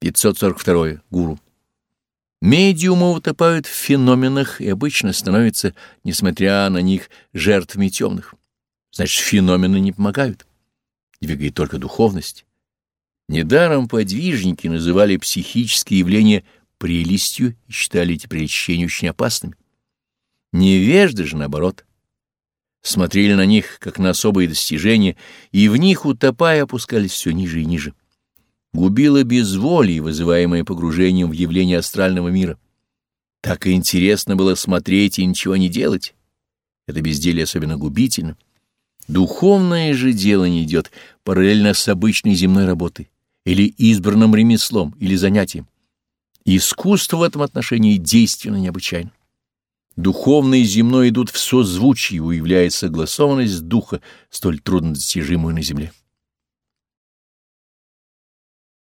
542. Гуру. Медиумы утопают в феноменах и обычно становятся, несмотря на них, жертвами темных. Значит, феномены не помогают. Двигает только духовность. Недаром подвижники называли психические явления прелестью и считали эти прельщения очень опасными. Невежды же, наоборот, смотрели на них, как на особые достижения, и в них, утопая, опускались все ниже и ниже. Губило безволие, вызываемое погружением в явление астрального мира. Так и интересно было смотреть и ничего не делать. Это безделие особенно губительно. Духовное же дело не идет параллельно с обычной земной работой или избранным ремеслом или занятием. Искусство в этом отношении действенно необычайно. Духовное и земное идут в созвучии, уявляет согласованность духа, столь трудно достижимую на земле.